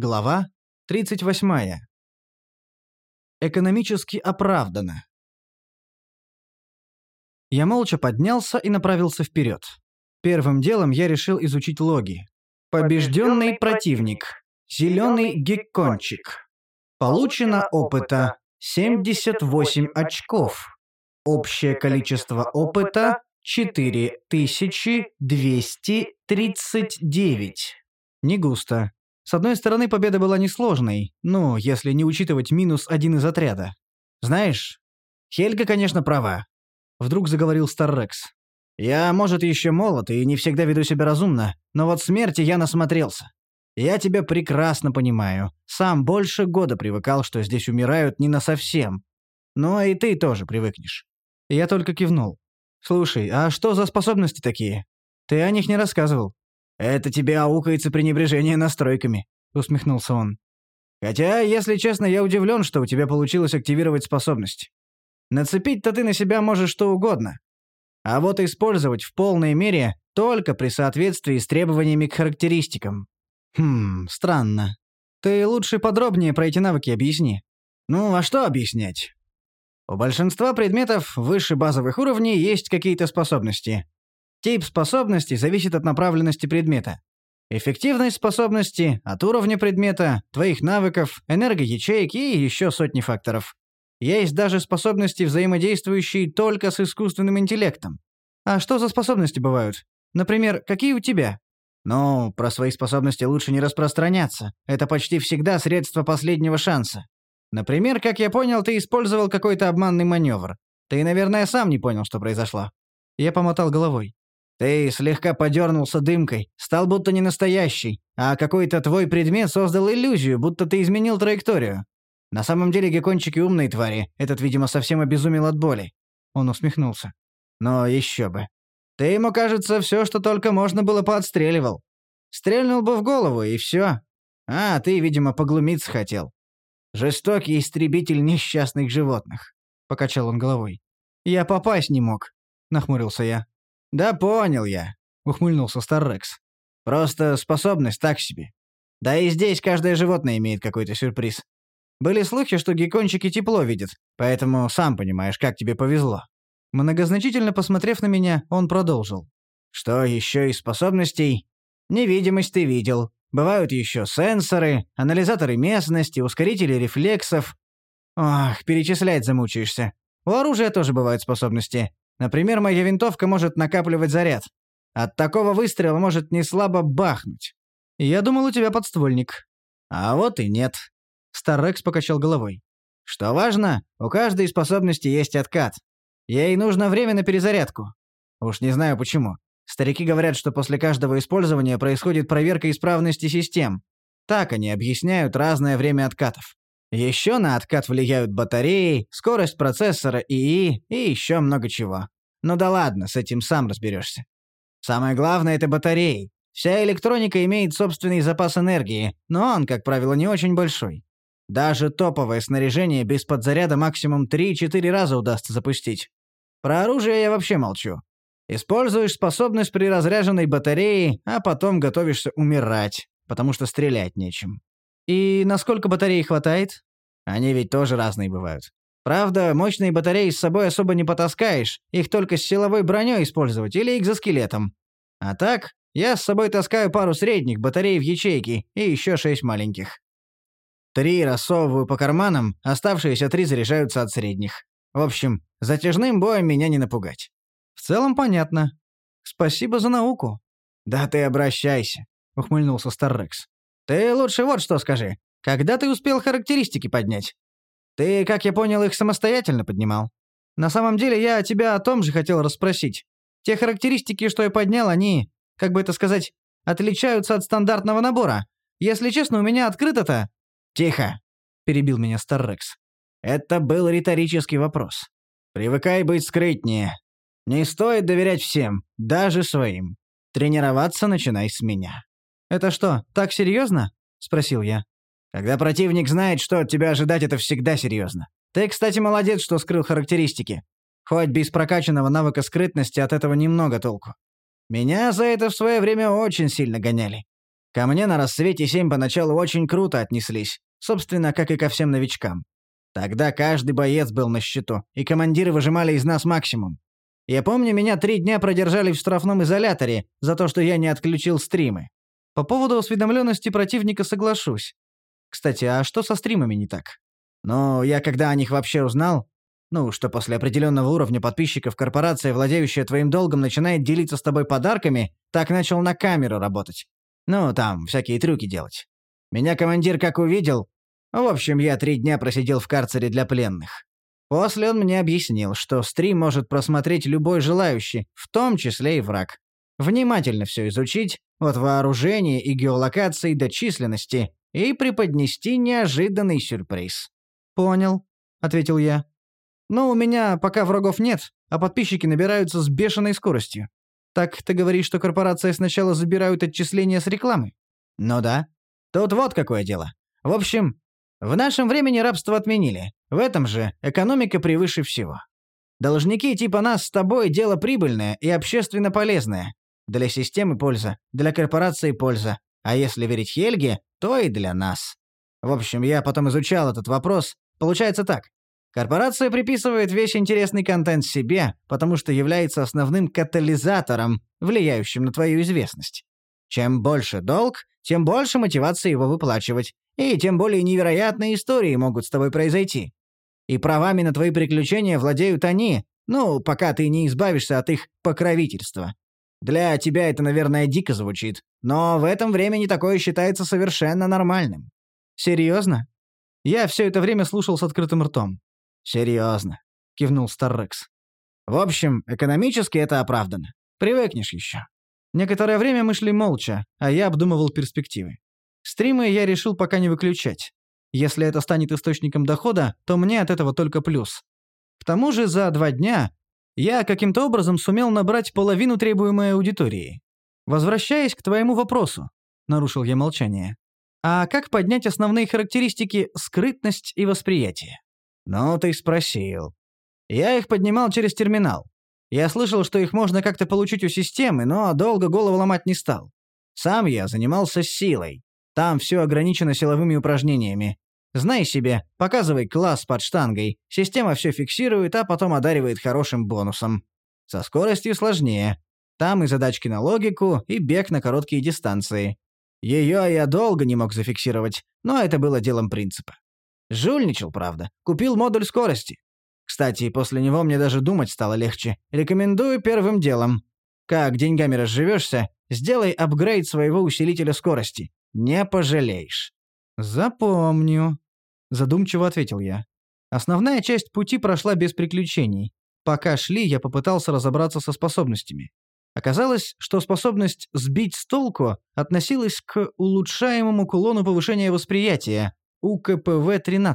Глава 38. Экономически оправдано. Я молча поднялся и направился вперед. Первым делом я решил изучить логи. Побежденный противник. Зеленый геккончик. Получено опыта 78 очков. Общее количество опыта 4239. Не густо. С одной стороны, победа была несложной, ну, если не учитывать минус один из отряда. Знаешь, Хельга, конечно, права. Вдруг заговорил Старрекс. Я, может, еще молод и не всегда веду себя разумно, но вот смерти я насмотрелся. Я тебя прекрасно понимаю. Сам больше года привыкал, что здесь умирают не на совсем. Ну, и ты тоже привыкнешь. Я только кивнул. Слушай, а что за способности такие? Ты о них не рассказывал. «Это тебе аукается пренебрежение настройками», — усмехнулся он. «Хотя, если честно, я удивлен, что у тебя получилось активировать способность. Нацепить-то ты на себя можешь что угодно. А вот использовать в полной мере только при соответствии с требованиями к характеристикам. Хм, странно. Ты лучше подробнее про эти навыки объясни. Ну, а что объяснять? У большинства предметов выше базовых уровней есть какие-то способности. Тип способности зависит от направленности предмета. Эффективность способности – от уровня предмета, твоих навыков, энергоячеек и еще сотни факторов. Есть даже способности, взаимодействующие только с искусственным интеллектом. А что за способности бывают? Например, какие у тебя? Ну, про свои способности лучше не распространяться. Это почти всегда средство последнего шанса. Например, как я понял, ты использовал какой-то обманный маневр. Ты, наверное, сам не понял, что произошло. Я помотал головой. Ты слегка подернулся дымкой, стал будто не настоящий, а какой-то твой предмет создал иллюзию, будто ты изменил траекторию. На самом деле геккончики умные твари, этот, видимо, совсем обезумел от боли. Он усмехнулся. Но еще бы. Ты ему, кажется, все, что только можно было, поотстреливал. Стрельнул бы в голову, и все. А, ты, видимо, поглумиться хотел. Жестокий истребитель несчастных животных. Покачал он головой. Я попасть не мог, нахмурился я. «Да понял я», — ухмыльнулся Старрекс. «Просто способность так себе. Да и здесь каждое животное имеет какой-то сюрприз. Были слухи, что геккончики тепло видят, поэтому сам понимаешь, как тебе повезло». Многозначительно посмотрев на меня, он продолжил. «Что еще из способностей? Невидимость ты видел. Бывают еще сенсоры, анализаторы местности, ускорители рефлексов. Ох, перечислять замучаешься. У оружия тоже бывают способности. Например, моя винтовка может накапливать заряд. От такого выстрела может не слабо бахнуть. Я думал, у тебя подствольник. А вот и нет. Старрекс покачал головой. Что важно, у каждой способности есть откат. Ей нужно время на перезарядку. Уж не знаю почему. Старики говорят, что после каждого использования происходит проверка исправности систем. Так они объясняют разное время откатов. Еще на откат влияют батареи, скорость процессора ИИ и еще много чего. Ну да ладно, с этим сам разберешься. Самое главное — это батареи. Вся электроника имеет собственный запас энергии, но он, как правило, не очень большой. Даже топовое снаряжение без подзаряда максимум 3-4 раза удастся запустить. Про оружие я вообще молчу. Используешь способность при разряженной батарее, а потом готовишься умирать, потому что стрелять нечем. И насколько батареи хватает? Они ведь тоже разные бывают. Правда, мощные батареи с собой особо не потаскаешь, их только с силовой броней использовать или экзоскелетом. А так, я с собой таскаю пару средних батарей в ячейке и еще шесть маленьких. Три рассовываю по карманам, оставшиеся три заряжаются от средних. В общем, затяжным боем меня не напугать. В целом понятно. Спасибо за науку. Да ты обращайся, ухмыльнулся Старрекс. Ты лучше вот что скажи. Когда ты успел характеристики поднять? Ты, как я понял, их самостоятельно поднимал. На самом деле, я тебя о том же хотел расспросить. Те характеристики, что я поднял, они, как бы это сказать, отличаются от стандартного набора. Если честно, у меня открыто-то...» «Тихо!» — перебил меня Старрекс. «Это был риторический вопрос. Привыкай быть скрытнее. Не стоит доверять всем, даже своим. Тренироваться начинай с меня». «Это что, так серьезно?» — спросил я. «Когда противник знает, что от тебя ожидать, это всегда серьезно. Ты, кстати, молодец, что скрыл характеристики. Хоть без прокачанного навыка скрытности от этого немного толку. Меня за это в свое время очень сильно гоняли. Ко мне на рассвете семь поначалу очень круто отнеслись, собственно, как и ко всем новичкам. Тогда каждый боец был на счету, и командиры выжимали из нас максимум. Я помню, меня три дня продержали в штрафном изоляторе за то, что я не отключил стримы. По поводу осведомленности противника соглашусь. Кстати, а что со стримами не так? Ну, я когда о них вообще узнал, ну, что после определенного уровня подписчиков корпорация, владеющая твоим долгом, начинает делиться с тобой подарками, так начал на камеру работать. Ну, там, всякие трюки делать. Меня командир как увидел... В общем, я три дня просидел в карцере для пленных. После он мне объяснил, что стрим может просмотреть любой желающий, в том числе и враг. Внимательно все изучить, от вооружения и геолокации до численности, и преподнести неожиданный сюрприз. «Понял», — ответил я. «Но у меня пока врагов нет, а подписчики набираются с бешеной скоростью. Так ты говоришь, что корпорации сначала забирают отчисления с рекламы?» «Ну да. Тут вот какое дело. В общем, в нашем времени рабство отменили. В этом же экономика превыше всего. Должники типа нас с тобой – дело прибыльное и общественно полезное. Для системы польза, для корпорации польза. А если верить Хельге, то и для нас. В общем, я потом изучал этот вопрос. Получается так. Корпорация приписывает весь интересный контент себе, потому что является основным катализатором, влияющим на твою известность. Чем больше долг, тем больше мотивации его выплачивать, и тем более невероятные истории могут с тобой произойти. И правами на твои приключения владеют они, ну, пока ты не избавишься от их покровительства. Для тебя это, наверное, дико звучит, но в этом времени такое считается совершенно нормальным. Серьезно? Я все это время слушал с открытым ртом. Серьезно, кивнул Старрекс. В общем, экономически это оправдано. Привыкнешь еще. Некоторое время мы шли молча, а я обдумывал перспективы. Стримы я решил пока не выключать. Если это станет источником дохода, то мне от этого только плюс. К тому же за два дня я каким-то образом сумел набрать половину требуемой аудитории. Возвращаясь к твоему вопросу, нарушил я молчание. А как поднять основные характеристики скрытность и восприятие? Ну, ты спросил. Я их поднимал через терминал. Я слышал, что их можно как-то получить у системы, но долго голову ломать не стал. Сам я занимался силой. Там все ограничено силовыми упражнениями. Знай себе, показывай класс под штангой. Система все фиксирует, а потом одаривает хорошим бонусом. Со скоростью сложнее. Там и задачки на логику, и бег на короткие дистанции. Ее я долго не мог зафиксировать, но это было делом принципа. Жульничал, правда. Купил модуль скорости. Кстати, после него мне даже думать стало легче. Рекомендую первым делом. Как деньгами разживешься, сделай апгрейд своего усилителя скорости. Не пожалеешь. Запомню. Задумчиво ответил я. Основная часть пути прошла без приключений. Пока шли, я попытался разобраться со способностями. Оказалось, что способность сбить с толку относилась к улучшаемому кулону повышения восприятия, УКПВ-13.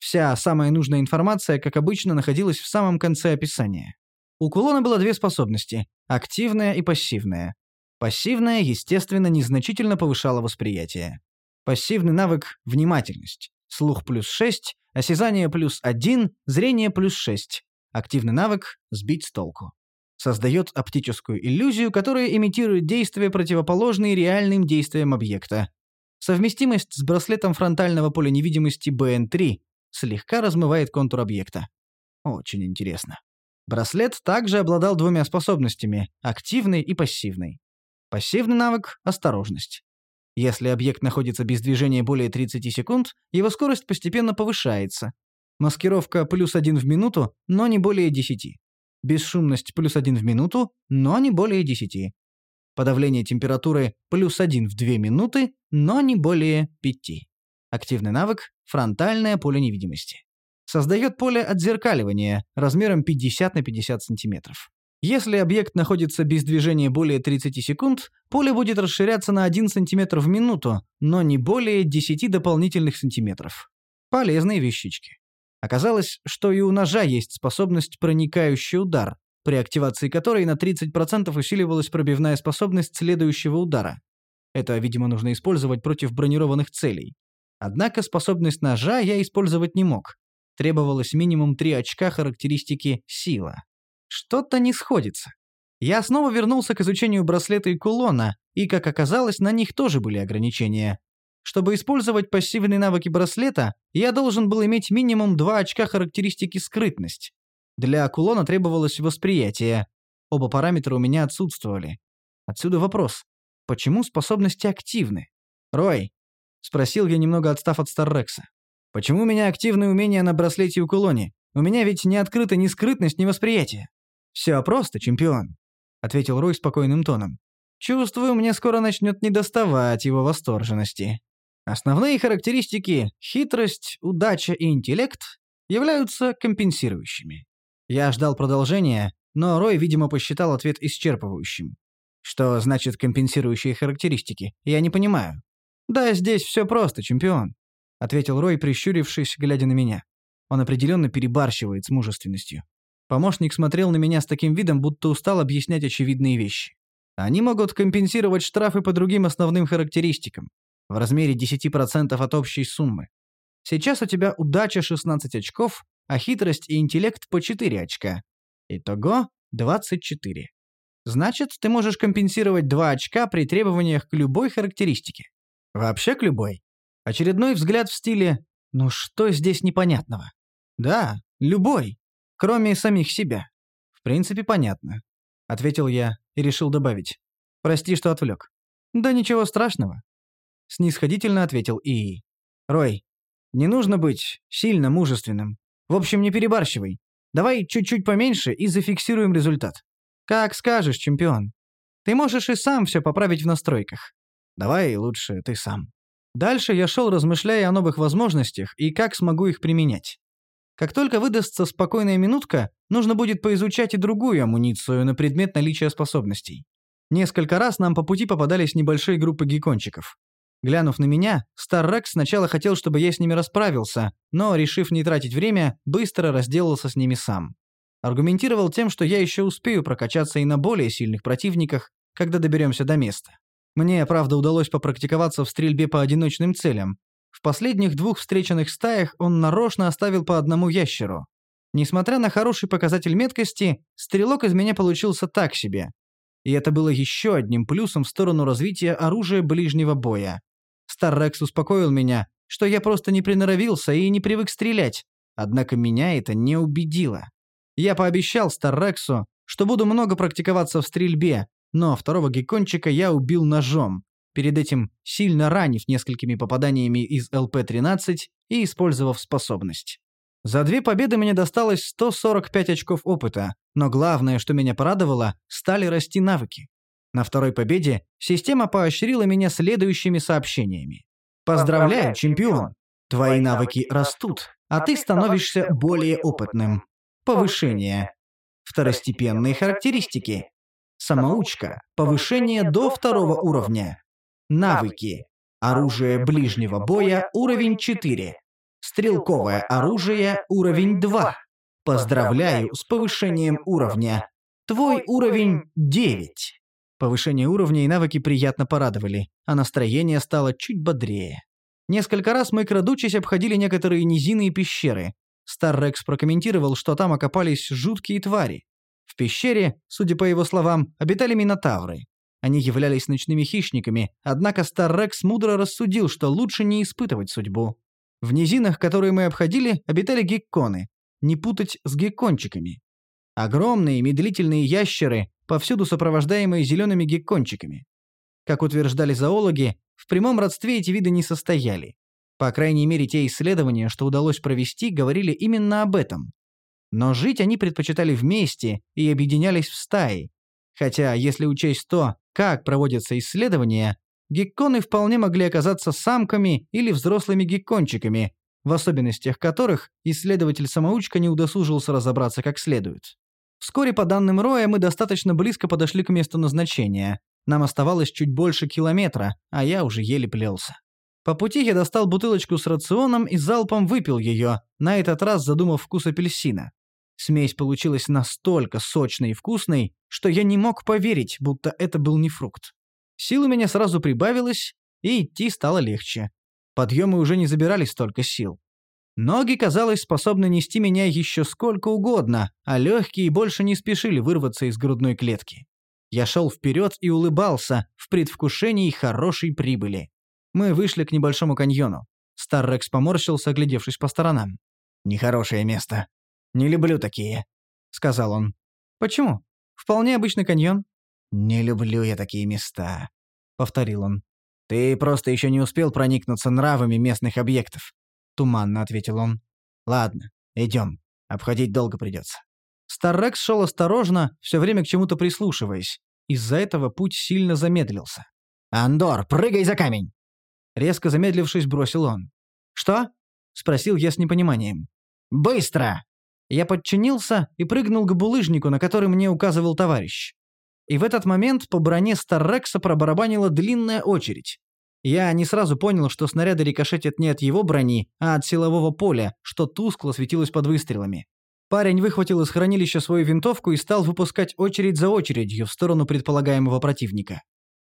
Вся самая нужная информация, как обычно, находилась в самом конце описания. У кулона было две способности – активная и пассивная. Пассивная, естественно, незначительно повышала восприятие. Пассивный навык – внимательность. Слух плюс 6, осязание плюс 1, зрение плюс 6. Активный навык – сбить с толку. Создает оптическую иллюзию, которая имитирует действия, противоположные реальным действиям объекта. Совместимость с браслетом фронтального поля невидимости BN3, слегка размывает контур объекта. Очень интересно. Браслет также обладал двумя способностями – активной и пассивной. Пассивный навык – осторожность. Если объект находится без движения более 30 секунд, его скорость постепенно повышается. Маскировка плюс 1 в минуту, но не более 10. Бесшумность плюс 1 в минуту, но не более 10. Подавление температуры плюс 1 в 2 минуты, но не более 5. Активный навык – фронтальное поле невидимости. Создает поле отзеркаливания размером 50 на 50 сантиметров. Если объект находится без движения более 30 секунд, поле будет расширяться на 1 см в минуту, но не более 10 дополнительных сантиметров. Полезные вещички. Оказалось, что и у ножа есть способность проникающий удар, при активации которой на 30% усиливалась пробивная способность следующего удара. Это, видимо, нужно использовать против бронированных целей. Однако способность ножа я использовать не мог. Требовалось минимум 3 очка характеристики «сила». Что-то не сходится. Я снова вернулся к изучению браслета и кулона, и, как оказалось, на них тоже были ограничения. Чтобы использовать пассивные навыки браслета, я должен был иметь минимум 2 очка характеристики скрытность. Для кулона требовалось восприятие. Оба параметра у меня отсутствовали. Отсюда вопрос. Почему способности активны? «Рой», — спросил я, немного отстав от Старрекса. «Почему у меня активные умения на браслете и кулоне? У меня ведь не открыта ни скрытность, ни восприятие». «Все просто, чемпион», — ответил Рой спокойным тоном. «Чувствую, мне скоро начнет недоставать его восторженности». Основные характеристики – хитрость, удача и интеллект – являются компенсирующими. Я ждал продолжения, но Рой, видимо, посчитал ответ исчерпывающим. Что значит компенсирующие характеристики? Я не понимаю. Да, здесь все просто, чемпион, ответил Рой, прищурившись, глядя на меня. Он определенно перебарщивает с мужественностью. Помощник смотрел на меня с таким видом, будто устал объяснять очевидные вещи. Они могут компенсировать штрафы по другим основным характеристикам в размере 10% от общей суммы. Сейчас у тебя удача 16 очков, а хитрость и интеллект по 4 очка. Итого 24. Значит, ты можешь компенсировать 2 очка при требованиях к любой характеристике. Вообще к любой. Очередной взгляд в стиле «Ну что здесь непонятного?» Да, любой, кроме самих себя. В принципе, понятно. Ответил я и решил добавить. Прости, что отвлек. Да ничего страшного. — снисходительно ответил Ии. «Рой, не нужно быть сильно мужественным. В общем, не перебарщивай. Давай чуть-чуть поменьше и зафиксируем результат. Как скажешь, чемпион. Ты можешь и сам все поправить в настройках. Давай лучше ты сам». Дальше я шел, размышляя о новых возможностях и как смогу их применять. Как только выдастся спокойная минутка, нужно будет поизучать и другую амуницию на предмет наличия способностей. Несколько раз нам по пути попадались небольшие группы геккончиков. Глянув на меня, Старрекс сначала хотел, чтобы я с ними расправился, но, решив не тратить время, быстро разделался с ними сам. Аргументировал тем, что я еще успею прокачаться и на более сильных противниках, когда доберемся до места. Мне, правда, удалось попрактиковаться в стрельбе по одиночным целям. В последних двух встреченных стаях он нарочно оставил по одному ящеру. Несмотря на хороший показатель меткости, стрелок из меня получился так себе. И это было еще одним плюсом в сторону развития оружия ближнего боя. Старрекс успокоил меня, что я просто не приноровился и не привык стрелять. Однако меня это не убедило. Я пообещал Старрексу, что буду много практиковаться в стрельбе, но второго геккончика я убил ножом, перед этим сильно ранив несколькими попаданиями из ЛП-13 и использовав способность. За две победы мне досталось 145 очков опыта, но главное, что меня порадовало, стали расти навыки. На второй победе система поощрила меня следующими сообщениями. «Поздравляю, чемпион! Твои навыки растут, а ты становишься более опытным. Повышение. Второстепенные характеристики. Самоучка. Повышение до второго уровня. Навыки. Оружие ближнего боя уровень 4. Стрелковое оружие уровень 2. Поздравляю с повышением уровня. Твой уровень 9. Повышение уровня и навыки приятно порадовали, а настроение стало чуть бодрее. Несколько раз мы, крадучись, обходили некоторые низины и пещеры. Старрекс прокомментировал, что там окопались жуткие твари. В пещере, судя по его словам, обитали минотавры. Они являлись ночными хищниками, однако Старрекс мудро рассудил, что лучше не испытывать судьбу. В низинах, которые мы обходили, обитали гекконы. Не путать с геккончиками. Огромные медлительные ящеры, повсюду сопровождаемые зелеными геккончиками. Как утверждали зоологи, в прямом родстве эти виды не состояли. По крайней мере, те исследования, что удалось провести, говорили именно об этом. Но жить они предпочитали вместе и объединялись в стаи. Хотя, если учесть то, как проводятся исследования, гекконы вполне могли оказаться самками или взрослыми геккончиками, в особенностях которых исследователь-самоучка не удосужился разобраться как следует. Вскоре, по данным Роя, мы достаточно близко подошли к месту назначения. Нам оставалось чуть больше километра, а я уже еле плелся. По пути я достал бутылочку с рационом и залпом выпил ее, на этот раз задумав вкус апельсина. Смесь получилась настолько сочной и вкусной, что я не мог поверить, будто это был не фрукт. Сил у меня сразу прибавилось, и идти стало легче. Подъемы уже не забирали столько сил. Ноги, казалось, способны нести меня еще сколько угодно, а легкие больше не спешили вырваться из грудной клетки. Я шел вперед и улыбался в предвкушении хорошей прибыли. Мы вышли к небольшому каньону. Старрекс поморщился, оглядевшись по сторонам. «Нехорошее место. Не люблю такие», — сказал он. «Почему? Вполне обычный каньон». «Не люблю я такие места», — повторил он. «Ты просто еще не успел проникнуться нравами местных объектов», — туманно ответил он. «Ладно, идем. Обходить долго придется». Старрекс шел осторожно, все время к чему-то прислушиваясь. Из-за этого путь сильно замедлился. «Андор, прыгай за камень!» Резко замедлившись, бросил он. «Что?» — спросил я с непониманием. «Быстро!» Я подчинился и прыгнул к булыжнику, на который мне указывал товарищ. И в этот момент по броне Старрекса пробарабанила длинная очередь. Я не сразу понял, что снаряды рикошетят не от его брони, а от силового поля, что тускло светилось под выстрелами. Парень выхватил из хранилища свою винтовку и стал выпускать очередь за очередью в сторону предполагаемого противника.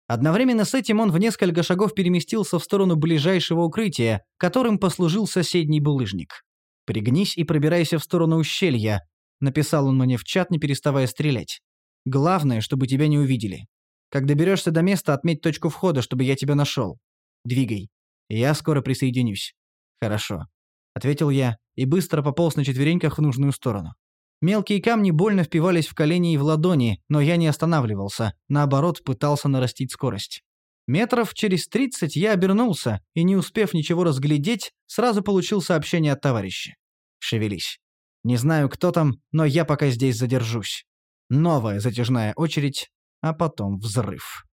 Одновременно с этим он в несколько шагов переместился в сторону ближайшего укрытия, которым послужил соседний булыжник. «Пригнись и пробирайся в сторону ущелья», — написал он мне в чат, не переставая стрелять. «Главное, чтобы тебя не увидели. Как доберешься до места, отметь точку входа, чтобы я тебя нашел. Двигай. Я скоро присоединюсь». «Хорошо», — ответил я и быстро пополз на четвереньках в нужную сторону. Мелкие камни больно впивались в колени и в ладони, но я не останавливался, наоборот, пытался нарастить скорость. Метров через тридцать я обернулся и, не успев ничего разглядеть, сразу получил сообщение от товарища. «Шевелись. Не знаю, кто там, но я пока здесь задержусь». Новая затяжная очередь, а потом взрыв.